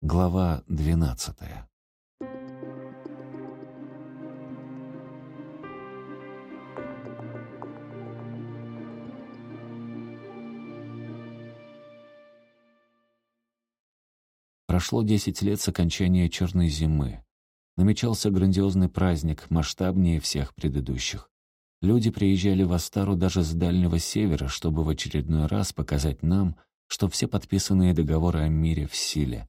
Глава двенадцатая. Прошло десять лет с окончания черной зимы. Намечался грандиозный праздник, масштабнее всех предыдущих. Люди приезжали в Астару даже с Дальнего Севера, чтобы в очередной раз показать нам, что все подписанные договоры о мире в силе.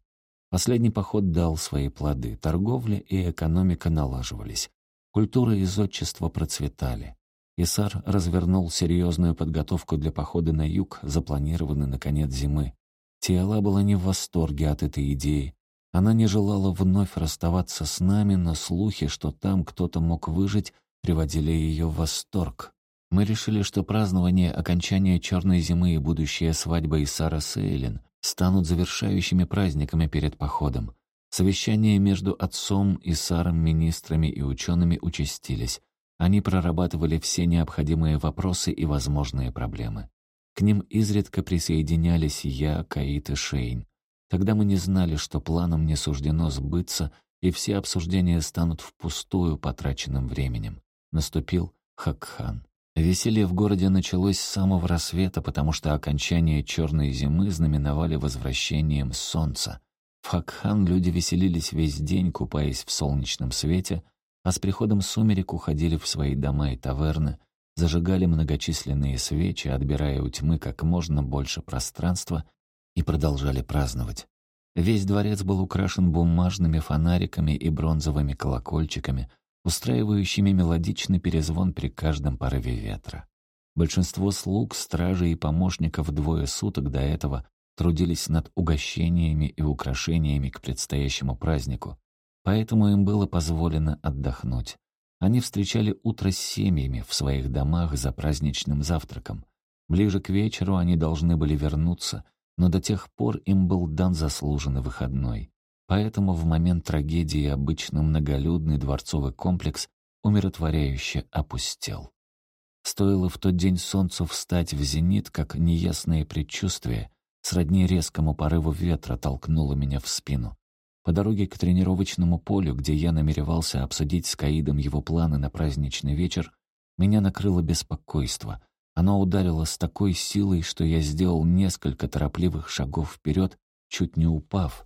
Последний поход дал свои плоды. Торговля и экономика налаживались. Культура и зодчество процветали. Исар развернул серьезную подготовку для похода на юг, запланированный на конец зимы. Тиала была не в восторге от этой идеи. Она не желала вновь расставаться с нами, но слухи, что там кто-то мог выжить, приводили ее в восторг. Мы решили, что празднование окончания черной зимы и будущая свадьба Исара Сейлин станут завершающими праздниками перед походом. Совещания между отцом, Исаром, министрами и учеными участились. Они прорабатывали все необходимые вопросы и возможные проблемы. К ним изредка присоединялись я, Каит и Шейн. Тогда мы не знали, что планам не суждено сбыться, и все обсуждения станут впустую потраченным временем. Наступил Хакхан. Веселье в городе началось с самого рассвета, потому что окончание черной зимы знаменовали возвращением солнца. В Хакхан люди веселились весь день, купаясь в солнечном свете, а с приходом сумерек уходили в свои дома и таверны, зажигали многочисленные свечи, отбирая у тьмы как можно больше пространства, и продолжали праздновать. Весь дворец был украшен бумажными фонариками и бронзовыми колокольчиками, устраивающими мелодичный перезвон при каждом порыве ветра. Большинство слуг, стражей и помощников двое суток до этого трудились над угощениями и украшениями к предстоящему празднику, поэтому им было позволено отдохнуть. Они встречали утро с семьями в своих домах за праздничным завтраком. Ближе к вечеру они должны были вернуться, но до тех пор им был дан заслуженный выходной. Поэтому в момент трагедии обычно многолюдный дворцовый комплекс умиротворяюще опустел. Стоило в тот день солнцу встать в зенит, как неясное предчувствие, сродни резкому порыву ветра, толкнуло меня в спину. По дороге к тренировочному полю, где я намеревался обсудить с Каидом его планы на праздничный вечер, меня накрыло беспокойство. Оно ударило с такой силой, что я сделал несколько торопливых шагов вперед, чуть не упав,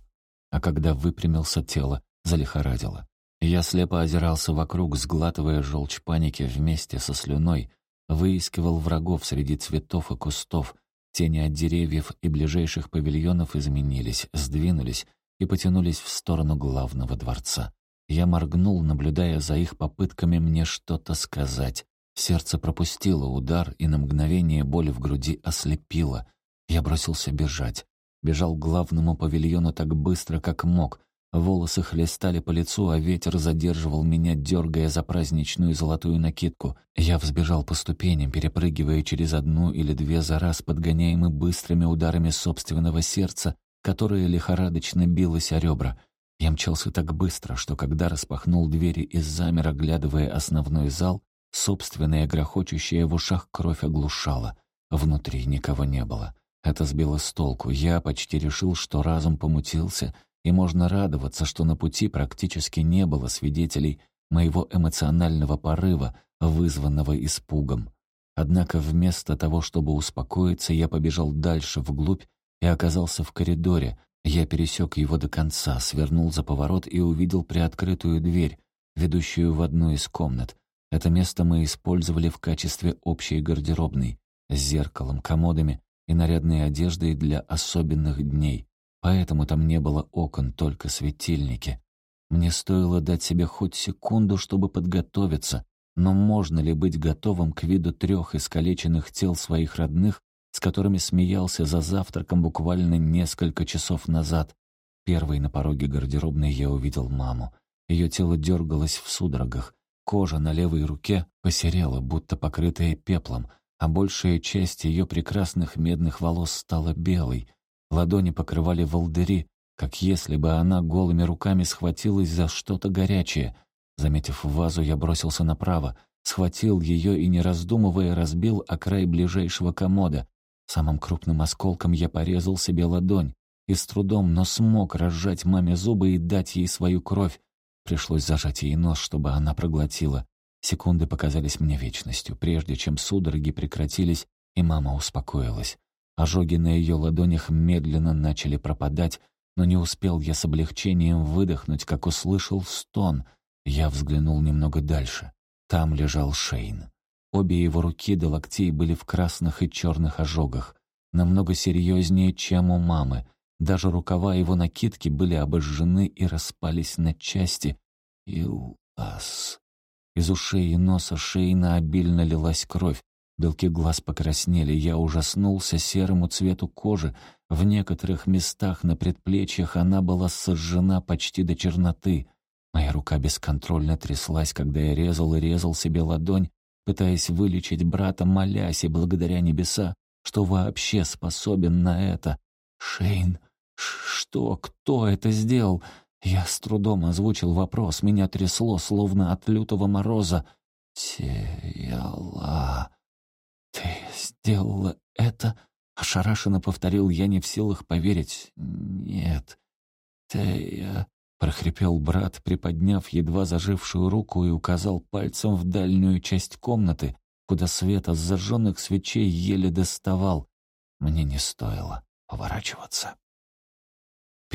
а когда выпрямился тело, залихорадило. Я слепо озирался вокруг, сглатывая желчь паники вместе со слюной, выискивал врагов среди цветов и кустов, тени от деревьев и ближайших павильонов изменились, сдвинулись и потянулись в сторону главного дворца. Я моргнул, наблюдая за их попытками мне что-то сказать. Сердце пропустило удар, и на мгновение боль в груди ослепила. Я бросился бежать. Бежал к главному павильону так быстро, как мог. Волосы хлестали по лицу, а ветер задерживал меня, дергая за праздничную золотую накидку. Я взбежал по ступеням, перепрыгивая через одну или две за раз, подгоняемый быстрыми ударами собственного сердца, которое лихорадочно билось о ребра. Я мчался так быстро, что когда распахнул двери и замер, оглядывая основной зал, собственная грохочущая в ушах кровь оглушала. Внутри никого не было. Это сбило с толку. Я почти решил, что разум помутился, и можно радоваться, что на пути практически не было свидетелей моего эмоционального порыва, вызванного испугом. Однако вместо того, чтобы успокоиться, я побежал дальше, вглубь, и оказался в коридоре. Я пересек его до конца, свернул за поворот и увидел приоткрытую дверь, ведущую в одну из комнат. Это место мы использовали в качестве общей гардеробной, с зеркалом, комодами и нарядной одеждой для особенных дней, поэтому там не было окон, только светильники. Мне стоило дать себе хоть секунду, чтобы подготовиться, но можно ли быть готовым к виду трех искалеченных тел своих родных, с которыми смеялся за завтраком буквально несколько часов назад? Первой на пороге гардеробной я увидел маму. Ее тело дергалось в судорогах. Кожа на левой руке посерела, будто покрытая пеплом — а большая часть ее прекрасных медных волос стала белой. Ладони покрывали волдыри, как если бы она голыми руками схватилась за что-то горячее. Заметив вазу, я бросился направо, схватил ее и, не раздумывая, разбил о край ближайшего комода. Самым крупным осколком я порезал себе ладонь. и с трудом, но смог разжать маме зубы и дать ей свою кровь. Пришлось зажать ей нос, чтобы она проглотила. Секунды показались мне вечностью, прежде чем судороги прекратились, и мама успокоилась. Ожоги на ее ладонях медленно начали пропадать, но не успел я с облегчением выдохнуть, как услышал стон. Я взглянул немного дальше. Там лежал Шейн. Обе его руки до локтей были в красных и черных ожогах. Намного серьезнее, чем у мамы. Даже рукава его накидки были обожжены и распались на части. Илас. Из ушей и носа Шейна обильно лилась кровь. Белки глаз покраснели, я ужаснулся серому цвету кожи. В некоторых местах на предплечьях она была сожжена почти до черноты. Моя рука бесконтрольно тряслась, когда я резал и резал себе ладонь, пытаясь вылечить брата, молясь и благодаря небеса, что вообще способен на это. «Шейн, что, кто это сделал?» Я с трудом озвучил вопрос, меня трясло, словно от лютого мороза. «Тела...» «Ты сделала это?» — ошарашенно повторил я, не в силах поверить. «Нет, Тея...» — прохрипел брат, приподняв едва зажившую руку и указал пальцем в дальнюю часть комнаты, куда свет от зажженных свечей еле доставал. Мне не стоило поворачиваться.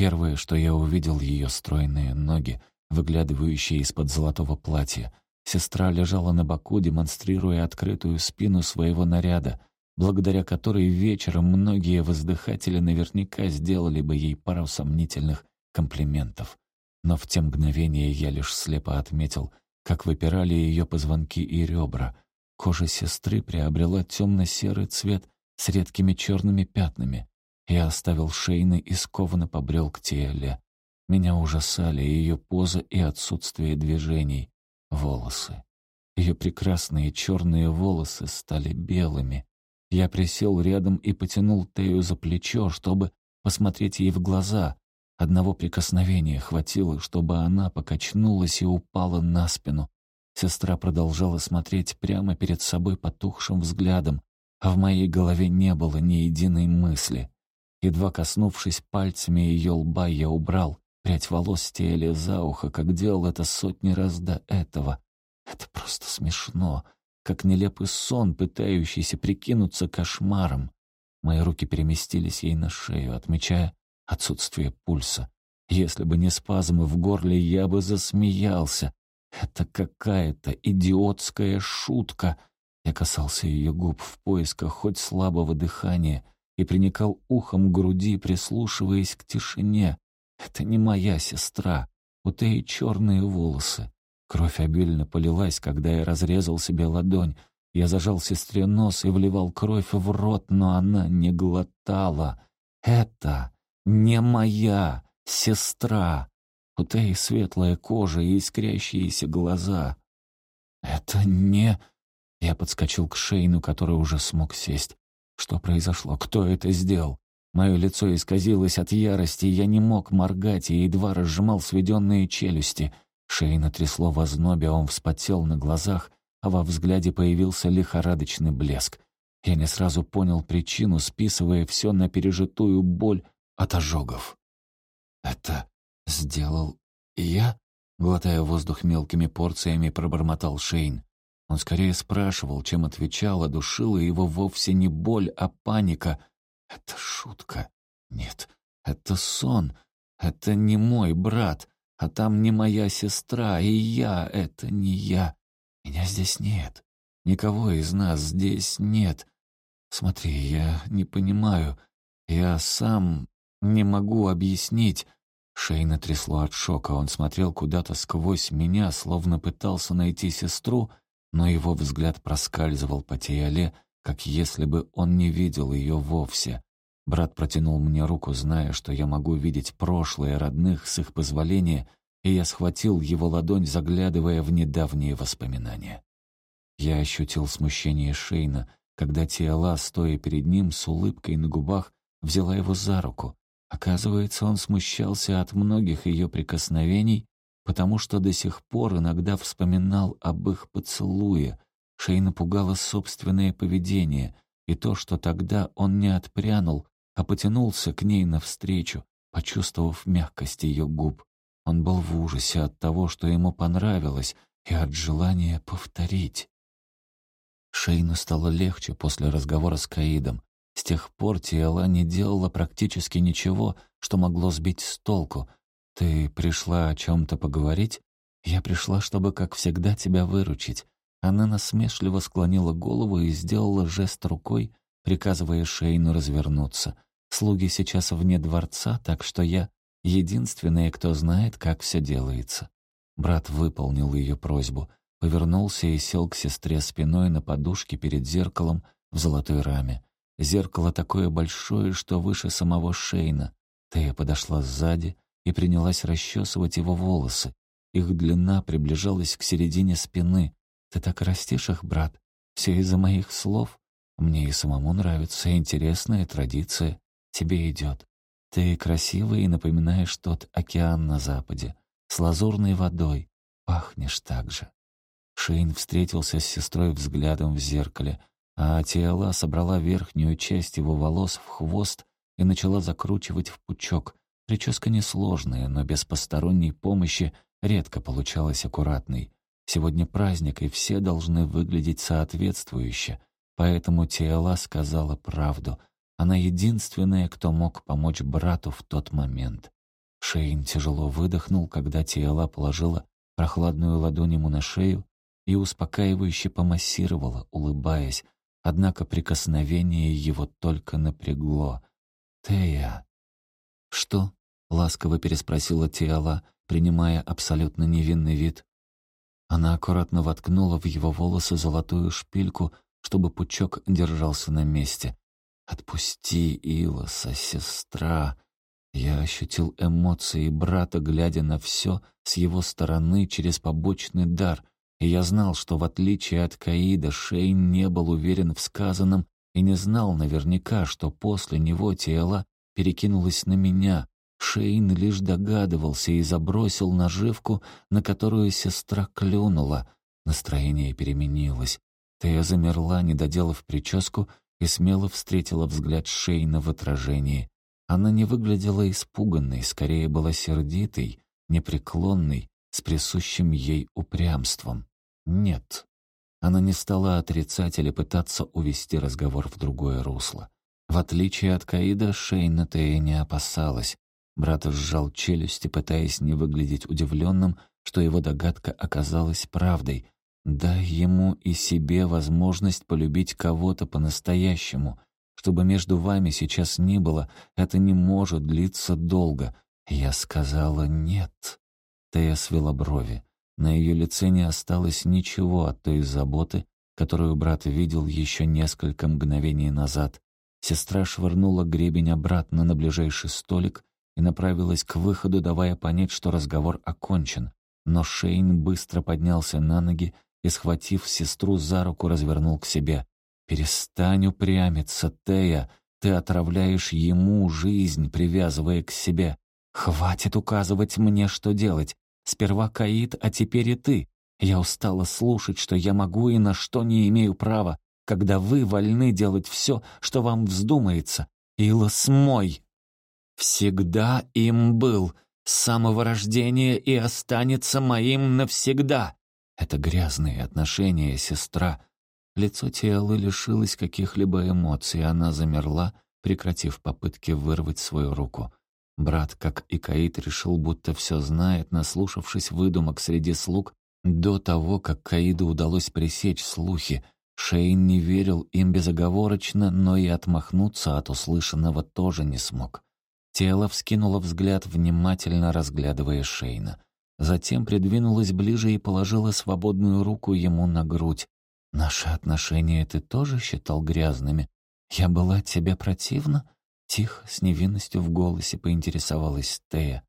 Первое, что я увидел, ее стройные ноги, выглядывающие из-под золотого платья, Сестра лежала на боку, демонстрируя открытую спину своего наряда, благодаря которой вечером многие воздыхатели наверняка сделали бы ей пару сомнительных комплиментов. Но в те мгновения я лишь слепо отметил, как выпирали ее позвонки и ребра. Кожа сестры приобрела темно-серый цвет с редкими черными пятнами. Я оставил Шейны и скованно побрел к Теле. Меня ужасали ее поза и отсутствие движений волосы. Ее прекрасные черные волосы стали белыми. Я присел рядом и потянул Тею за плечо, чтобы посмотреть ей в глаза. Одного прикосновения хватило, чтобы она покачнулась и упала на спину. Сестра продолжала смотреть прямо перед собой потухшим взглядом, а в моей голове не было ни единой мысли. Едва коснувшись пальцами ее лба, я убрал Прядь волос стеяли за ухо, как делал это сотни раз до этого. Это просто смешно, как нелепый сон, пытающийся прикинуться кошмаром. Мои руки переместились ей на шею, отмечая отсутствие пульса. Если бы не спазмы в горле, я бы засмеялся. Это какая-то идиотская шутка. Я касался ее губ в поисках хоть слабого дыхания и приникал ухом к груди, прислушиваясь к тишине. Это не моя сестра. У Теи черные волосы. Кровь обильно полилась, когда я разрезал себе ладонь. Я зажал сестре нос и вливал кровь в рот, но она не глотала. Это не моя сестра. У Теи светлая кожа и искрящиеся глаза. Это не... Я подскочил к Шейну, который уже смог сесть. Что произошло? Кто это сделал? Мое лицо исказилось от ярости, я не мог моргать и едва разжимал сведенные челюсти. Шейна трясло в ознобе, он вспотел на глазах, а во взгляде появился лихорадочный блеск. Я не сразу понял причину, списывая все на пережитую боль от ожогов. «Это сделал я?» Глотая воздух мелкими порциями, пробормотал Шейн. Он скорее спрашивал, чем отвечал, а душила его вовсе не боль, а паника — это шутка. Нет, это сон. Это не мой брат, а там не моя сестра, и я — это не я. Меня здесь нет. Никого из нас здесь нет. Смотри, я не понимаю. Я сам не могу объяснить. Шейна трясло от шока. Он смотрел куда-то сквозь меня, словно пытался найти сестру, но его взгляд проскальзывал по Тиале, как если бы он не видел ее вовсе. Брат протянул мне руку, зная, что я могу видеть прошлое родных с их позволения, и я схватил его ладонь, заглядывая в недавние воспоминания. Я ощутил смущение Шейна, когда Тиала, стоя перед ним с улыбкой на губах, взяла его за руку. Оказывается, он смущался от многих ее прикосновений, потому что до сих пор иногда вспоминал об их поцелуе. Шейна пугало собственное поведение — и то, что тогда он не отпрянул, а потянулся к ней навстречу, почувствовав мягкость ее губ. Он был в ужасе от того, что ему понравилось, и от желания повторить. Шейну стало легче после разговора с Каидом. С тех пор Тиэла не делала практически ничего, что могло сбить с толку. «Ты пришла о чем-то поговорить?» «Я пришла, чтобы, как всегда, тебя выручить». Она насмешливо склонила голову и сделала жест рукой, приказывая Шейну развернуться. «Слуги сейчас вне дворца, так что я единственная, кто знает, как все делается». Брат выполнил ее просьбу, повернулся и сел к сестре спиной на подушке перед зеркалом в золотой раме. Зеркало такое большое, что выше самого Шейна. Тея подошла сзади и принялась расчесывать его волосы. Их длина приближалась к середине спины. «Ты так растишь их, брат? Все из-за моих слов? Мне и самому нравится, интересная традиция. Тебе идет. Ты красивый и напоминаешь тот океан на западе с лазурной водой. Пахнешь так же». Шейн встретился с сестрой взглядом в зеркале, а Тиала собрала верхнюю часть его волос в хвост и начала закручивать в пучок. Прическа несложная, но без посторонней помощи редко получалась аккуратной. Сегодня праздник, и все должны выглядеть соответствующе, поэтому Тиала сказала правду. Она единственная, кто мог помочь брату в тот момент. Шейн тяжело выдохнул, когда Тиэла положила прохладную ладонь ему на шею и успокаивающе помассировала, улыбаясь, однако прикосновение его только напрягло. «Тея!» «Что?» — ласково переспросила Тиэла, принимая абсолютно невинный вид. Она аккуратно воткнула в его волосы золотую шпильку, чтобы пучок держался на месте. «Отпусти, Илоса, сестра!» Я ощутил эмоции брата, глядя на все с его стороны через побочный дар, и я знал, что в отличие от Каида Шейн не был уверен в сказанном и не знал наверняка, что после него тело перекинулось на меня. Шейн лишь догадывался и забросил наживку, на которую сестра клюнула. Настроение переменилось. Тея замерла, не доделав прическу, и смело встретила взгляд Шейна в отражении. Она не выглядела испуганной, скорее была сердитой, непреклонной, с присущим ей упрямством. Нет. Она не стала отрицать или пытаться увести разговор в другое русло. В отличие от Каида, Шейна Тея не опасалась. Брат сжал челюсти, пытаясь не выглядеть удивленным, что его догадка оказалась правдой. Дай ему и себе возможность полюбить кого-то по-настоящему — чтобы между вами сейчас не было, это не может длиться долго. Я сказала «нет». Тея свела брови. На ее лице не осталось ничего от той заботы, которую брат видел еще несколько мгновений назад. Сестра швырнула гребень обратно на ближайший столик и направилась к выходу, давая понять, что разговор окончен. Но Шейн быстро поднялся на ноги и, схватив сестру за руку, развернул к себе. «Перестань упрямиться, Тея. Ты отравляешь ему жизнь, привязывая к себе. Хватит указывать мне, что делать. Сперва Каид, а теперь и ты. Я устала слушать, что я могу и на что не имею права, когда вы вольны делать все, что вам вздумается. Илос мой. Всегда им был, с самого рождения и останется моим навсегда. Это грязные отношения, сестра, Лицо Тиэлы лишилось каких-либо эмоций, она замерла, прекратив попытки вырвать свою руку. Брат, как и Каид, решил, будто все знает, наслушавшись выдумок среди слуг, до того, как Каиду удалось пресечь слухи. Шейн не верил им безоговорочно, но и отмахнуться от услышанного тоже не смог. Тело вскинуло взгляд, внимательно разглядывая Шейна. Затем придвинулась ближе и положила свободную руку ему на грудь. «Наши отношения ты тоже считал грязными? Я была тебе противна?» Тихо, с невинностью в голосе поинтересовалась Тея.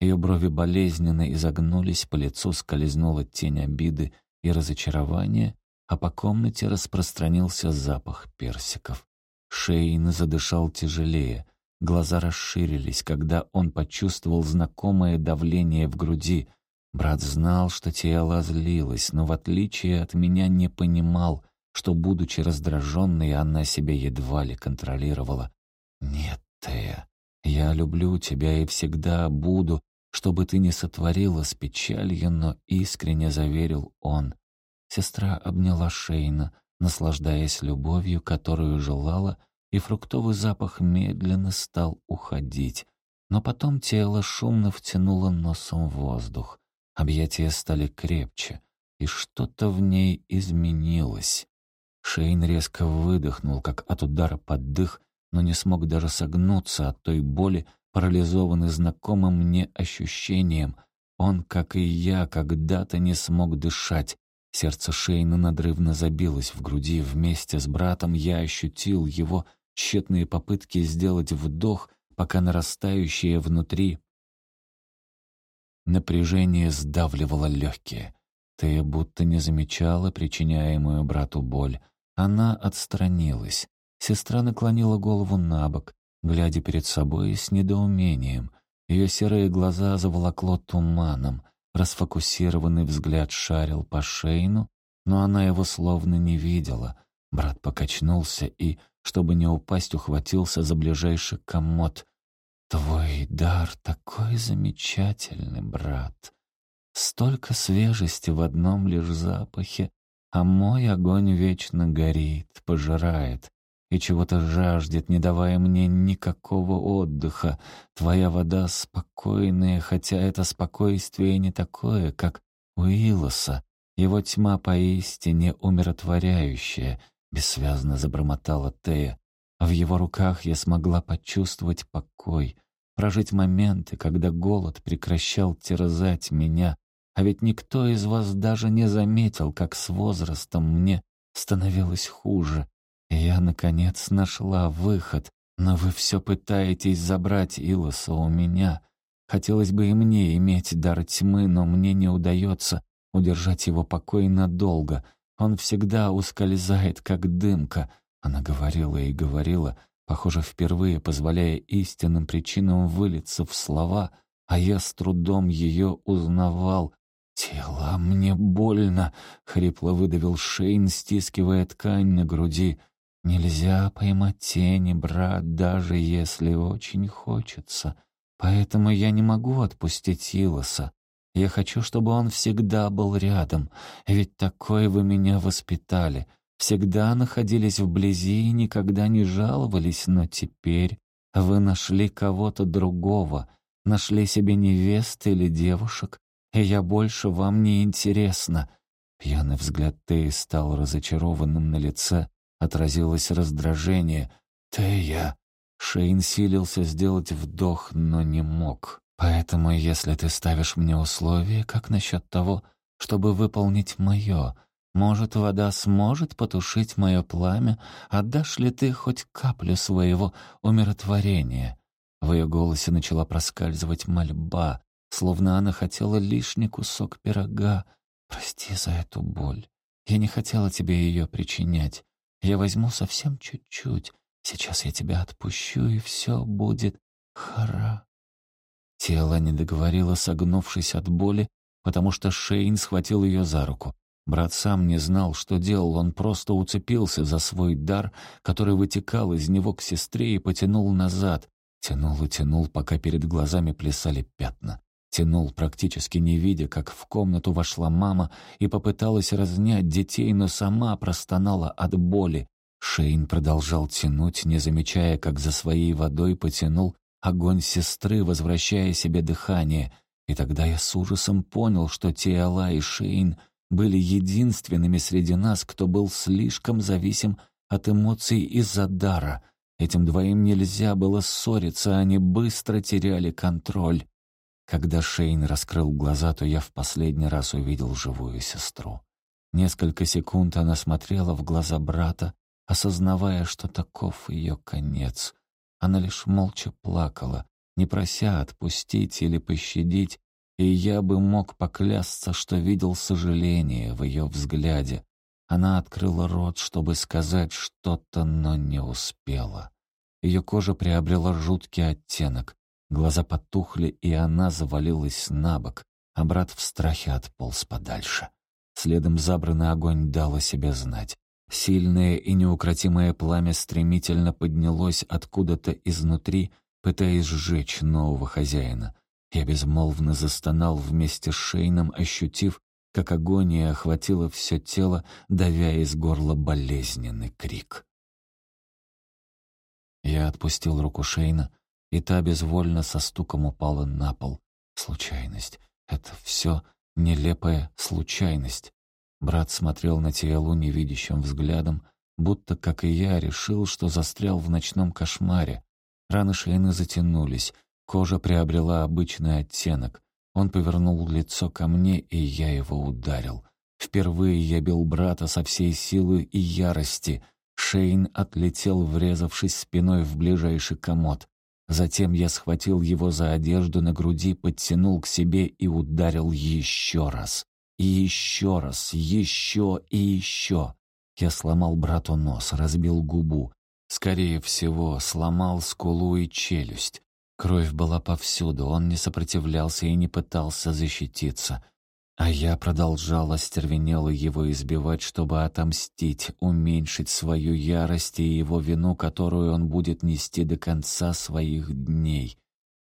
Ее брови болезненно изогнулись, по лицу скользнула тень обиды и разочарования, а по комнате распространился запах персиков. Шейн задышал тяжелее, глаза расширились, когда он почувствовал знакомое давление в груди, Брат знал, что тело злилось, но в отличие от меня не понимал, что, будучи раздраженной, она себя едва ли контролировала. «Нет, Тея, Я люблю тебя и всегда буду, чтобы ты не сотворила с печалью, но искренне заверил он. Сестра обняла Шейна, наслаждаясь любовью, которую желала, и фруктовый запах медленно стал уходить. Но потом тело шумно втянуло носом воздух. Объятия стали крепче, и что-то в ней изменилось. Шейн резко выдохнул, как от удара под дых, но не смог даже согнуться от той боли, парализованный знакомым мне ощущением. Он, как и я, когда-то не смог дышать. Сердце Шейна надрывно забилось в груди. Вместе с братом я ощутил его тщетные попытки сделать вдох, пока нарастающее внутри напряжение сдавливало легкие. Ты будто не замечала причиняемую брату боль. Она отстранилась. Сестра наклонила голову на бок, глядя перед собой с недоумением. Ее серые глаза заволокло туманом. Расфокусированный взгляд шарил по Шейну, но она его словно не видела. Брат покачнулся и, чтобы не упасть, ухватился за ближайший комод. «Твой дар такой замечательный, брат!» Столько свежести в одном лишь запахе, а мой огонь вечно горит, пожирает и чего-то жаждет, не давая мне никакого отдыха. Твоя вода спокойная, хотя это спокойствие не такое, как у Илоса. Его тьма поистине умиротворяющая, бессвязно забормотала Тея. В его руках я смогла почувствовать покой, прожить моменты, когда голод прекращал терзать меня, а ведь никто из вас даже не заметил, как с возрастом мне становилось хуже. И я, наконец, нашла выход, но вы все пытаетесь забрать Илоса у меня. Хотелось бы и мне иметь дар тьмы, но мне не удается удержать его покой надолго. Он всегда ускользает, как дымка. Она говорила и говорила, похоже, впервые позволяя истинным причинам вылиться в слова, а я с трудом ее узнавал, «Тело, мне больно!» — хрипло выдавил Шейн, стискивая ткань на груди. «Нельзя поймать тени, брат, даже если очень хочется. Поэтому я не могу отпустить Илоса. Я хочу, чтобы он всегда был рядом, ведь такой вы меня воспитали. Всегда находились вблизи и никогда не жаловались, но теперь вы нашли кого-то другого, нашли себе невест или девушек, и я больше вам не интересна». Пьяный взгляд Теи стал разочарованным на лице, отразилось раздражение. «Тея!» Шейн силился сделать вдох, но не мог. «Поэтому, если ты ставишь мне условия, как насчет того, чтобы выполнить мое, может, вода сможет потушить мое пламя? Отдашь ли ты хоть каплю своего умиротворения?» В ее голосе начала проскальзывать мольба, словно она хотела лишний кусок пирога. «Прости за эту боль. Я не хотела тебе ее причинять. Я возьму совсем чуть-чуть. Сейчас я тебя отпущу, и все будет хара». Тело не договорило, согнувшись от боли, потому что Шейн схватил ее за руку. Брат сам не знал, что делал, он просто уцепился за свой дар, который вытекал из него к сестре и потянул назад. Тянул и тянул, пока перед глазами плясали пятна. Тянул, практически не видя, как в комнату вошла мама и попыталась разнять детей, но сама простонала от боли. Шейн продолжал тянуть, не замечая, как за своей водой потянул огонь сестры, возвращая себе дыхание. И тогда я с ужасом понял, что Тиала и Шейн были единственными среди нас, кто был слишком зависим от эмоций из-за дара. Этим двоим нельзя было ссориться, они быстро теряли контроль. Когда Шейн раскрыл глаза, то я в последний раз увидел живую сестру. Несколько секунд она смотрела в глаза брата, осознавая, что таков ее конец. Она лишь молча плакала, не прося отпустить или пощадить, и я бы мог поклясться, что видел сожаление в ее взгляде. Она открыла рот, чтобы сказать что-то, но не успела. Ее кожа приобрела жуткий оттенок, Глаза потухли, и она завалилась на бок, а брат в страхе отполз подальше. Следом забранный огонь дал о себе знать. Сильное и неукротимое пламя стремительно поднялось откуда-то изнутри пытаясь сжечь нового хозяина. Я безмолвно застонал вместе с Шейном, ощутив, как агония охватила все тело, давя из горла болезненный крик. Я отпустил руку Шейна, и та безвольно со стуком упала на пол. Случайность. Это все нелепая случайность. Брат смотрел на Тиэлу невидящим взглядом, будто, как и я, решил, что застрял в ночном кошмаре. Раны Шейна затянулись, кожа приобрела обычный оттенок. Он повернул лицо ко мне, и я его ударил. Впервые я бил брата со всей силы и ярости. Шейн отлетел, врезавшись спиной в ближайший комод. Затем я схватил его за одежду на груди, подтянул к себе и ударил еще раз. И еще раз, еще и еще. Я сломал брату нос, разбил губу. Скорее всего, сломал скулу и челюсть. Кровь была повсюду, он не сопротивлялся и не пытался защититься. А я продолжал остервенело его избивать, чтобы отомстить, уменьшить свою ярость и его вину, которую он будет нести до конца своих дней.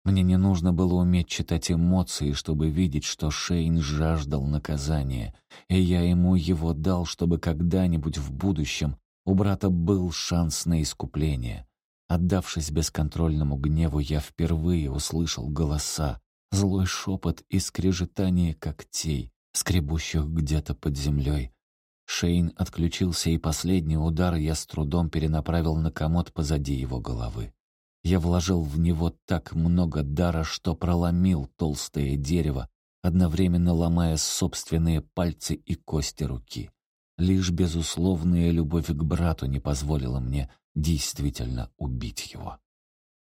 Мне не нужно было уметь читать эмоции, чтобы видеть, что Шейн жаждал наказания, и я ему его дал, чтобы когда-нибудь в будущем у брата был шанс на искупление. Отдавшись бесконтрольному гневу, я впервые услышал голоса, злой шепот и скрежетание когтей, скребущих где-то под землей. Шейн отключился, и последний удар я с трудом перенаправил на комод позади его головы. Я вложил в него так много дара, что проломил толстое дерево, одновременно ломая собственные пальцы и кости руки. Лишь безусловная любовь к брату не позволила мне действительно убить его.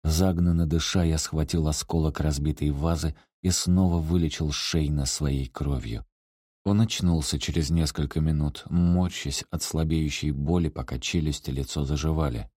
Загнанно дыша, я схватил осколок разбитой вазы и снова вылечил Шейна своей кровью. Он очнулся через несколько минут, морщась от слабеющей боли, пока челюсть и лицо заживали.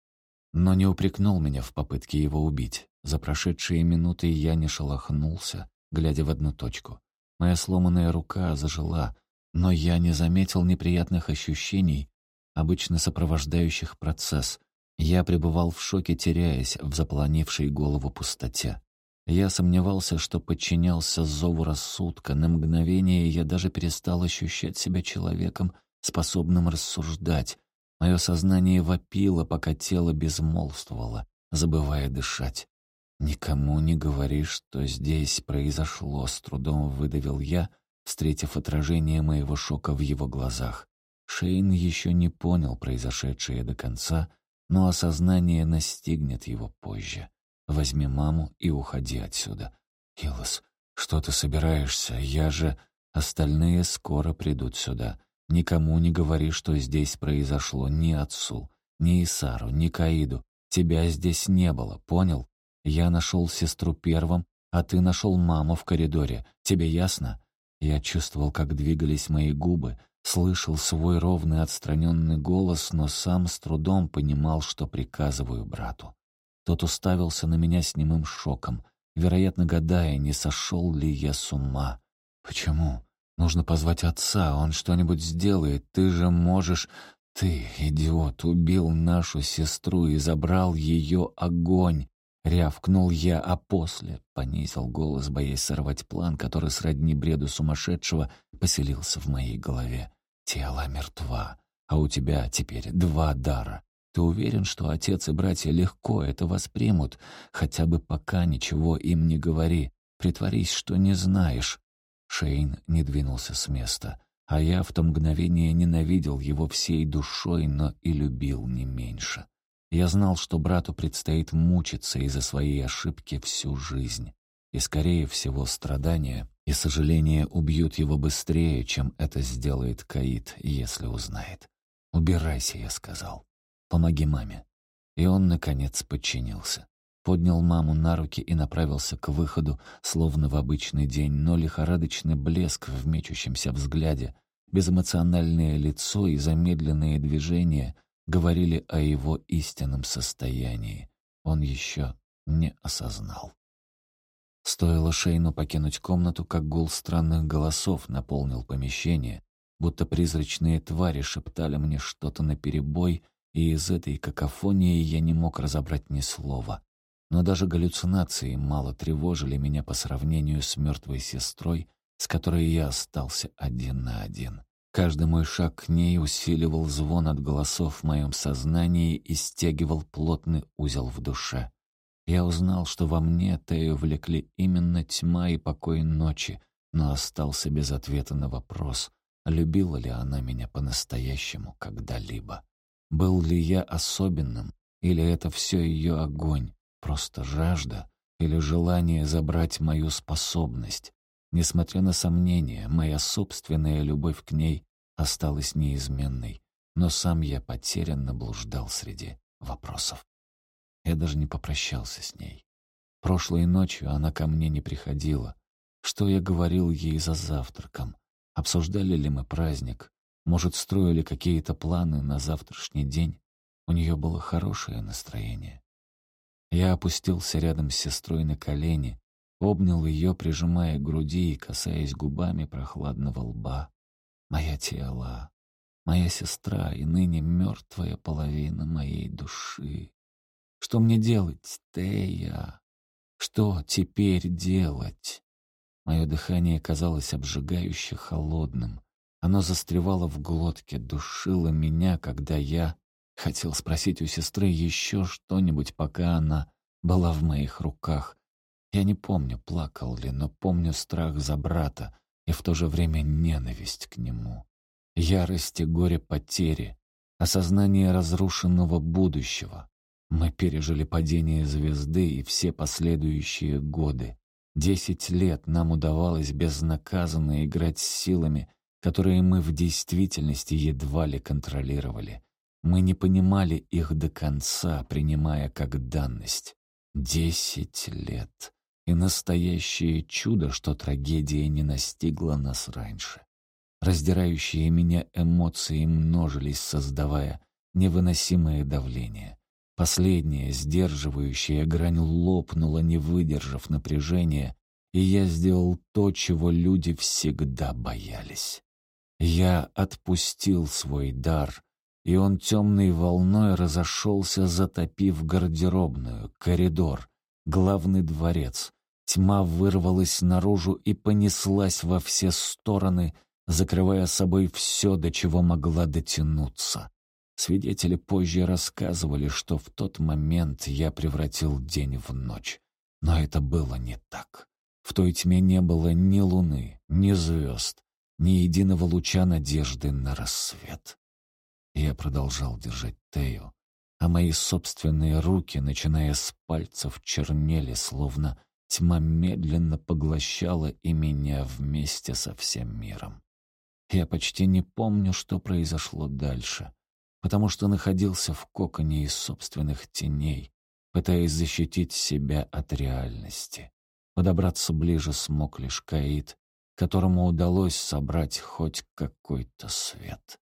Но не упрекнул меня в попытке его убить. За прошедшие минуты я не шелохнулся, глядя в одну точку. Моя сломанная рука зажила, но я не заметил неприятных ощущений, обычно сопровождающих процесс, я пребывал в шоке, теряясь в заполонившей голову пустоте. Я сомневался, что подчинялся зову рассудка. На мгновение я даже перестал ощущать себя человеком, способным рассуждать. Мое сознание вопило, пока тело безмолвствовало, забывая дышать. «Никому не говори, что здесь произошло», — с трудом выдавил я, встретив отражение моего шока в его глазах. Шейн еще не понял произошедшее до конца, но осознание настигнет его позже. Возьми маму и уходи отсюда. Илос, что ты собираешься? Я же... Остальные скоро придут сюда. Никому не говори, что здесь произошло, ни отцу, ни Исару, ни Каиду. Тебя здесь не было, понял? Я нашел сестру первым, а ты нашел маму в коридоре. Тебе ясно? Я чувствовал, как двигались мои губы, Слышал свой ровный отстраненный голос, но сам с трудом понимал, что приказываю брату. Тот уставился на меня с немым шоком, вероятно, гадая, не сошел ли я с ума. «Почему? Нужно позвать отца, он что-нибудь сделает, ты же можешь...» «Ты, идиот, убил нашу сестру и забрал ее огонь!» Рявкнул я, а после понизил голос, боясь сорвать план, который сродни бреду сумасшедшего поселился в моей голове. Тело мертва, а у тебя теперь два дара. Ты уверен, что отец и братья легко это воспримут? Хотя бы пока ничего им не говори. Притворись, что не знаешь». Шейн не двинулся с места, а я в то мгновение ненавидел его всей душой, но и любил не меньше. Я знал, что брату предстоит мучиться из-за своей ошибки всю жизнь. И, скорее всего, страдания и сожаление убьют его быстрее, чем это сделает Каид, если узнает. «Убирайся», — я сказал. «Помоги маме». И он, наконец, подчинился. Поднял маму на руки и направился к выходу, словно в обычный день, но лихорадочный блеск в мечущемся взгляде, безэмоциональное лицо и замедленные движения говорили о его истинном состоянии. Он еще не осознал. Стоило Шейну покинуть комнату, как гул странных голосов наполнил помещение, будто призрачные твари шептали мне что-то наперебой, и из этой какофонии я не мог разобрать ни слова. Но даже галлюцинации мало тревожили меня по сравнению с мертвой сестрой, с которой я остался один на один. Каждый мой шаг к ней усиливал звон от голосов в моем сознании и стягивал плотный узел в душе. Я узнал, что во мне Тею влекли именно тьма и покой ночи, но остался без ответа на вопрос, любила ли она меня по-настоящему когда-либо. Был ли я особенным, или это все ее огонь, просто жажда или желание забрать мою способность. Несмотря на сомнения, моя собственная любовь к ней осталась неизменной, но сам я потерянно блуждал среди вопросов. Я даже не попрощался с ней. Прошлой ночью она ко мне не приходила. Что я говорил ей за завтраком? Обсуждали ли мы праздник? Может, строили какие-то планы на завтрашний день? У нее было хорошее настроение. Я опустился рядом с сестрой на колени, обнял ее, прижимая к груди и касаясь губами прохладного лба. Моя тело, моя сестра и ныне мертвая половина моей души. Что мне делать, Тея? Что теперь делать? Мое дыхание казалось обжигающе холодным. Оно застревало в глотке, душило меня, когда я Хотел спросить у сестры еще что-нибудь, пока она была в моих руках. Я не помню, плакал ли, но помню страх за брата и в то же время ненависть к нему. Ярость и горе потери, осознание разрушенного будущего. Мы пережили падение звезды и все последующие годы. Десять лет нам удавалось безнаказанно играть с силами, которые мы в действительности едва ли контролировали. Мы не понимали их до конца, принимая как данность. Десять лет. И настоящее чудо, что трагедия не настигла нас раньше. Раздирающие меня эмоции множились, создавая невыносимое давление. Последняя, сдерживающая грань лопнула, не выдержав напряжения, и я сделал то, чего люди всегда боялись. Я отпустил свой дар, и он темной волной разошелся, затопив гардеробную, коридор, главный дворец. Тьма вырвалась наружу и понеслась во все стороны, закрывая собой все, до чего могла дотянуться. Свидетели позже рассказывали, что в тот момент я превратил день в ночь. Но это было не так. В той тьме не было ни луны, ни звезд, ни единого луча надежды на рассвет. Я продолжал держать Тею, а мои собственные руки, начиная с пальцев, чернели, словно тьма медленно поглощала и меня вместе со всем миром. Я почти не помню, что произошло дальше, потому что находился в коконе из собственных теней, пытаясь защитить себя от реальности. Подобраться ближе смог лишь Каид, которому удалось собрать хоть какой-то свет.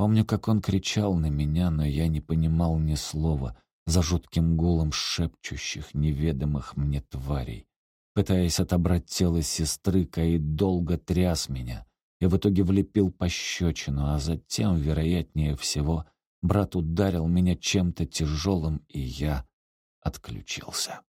Помню, как он кричал на меня, но я не понимал ни слова за жутким гулом шепчущих неведомых мне тварей. Пытаясь отобрать тело сестры, Каид долго тряс меня и в итоге влепил пощечину, а затем, вероятнее всего, брат ударил меня чем-то тяжелым, и я отключился.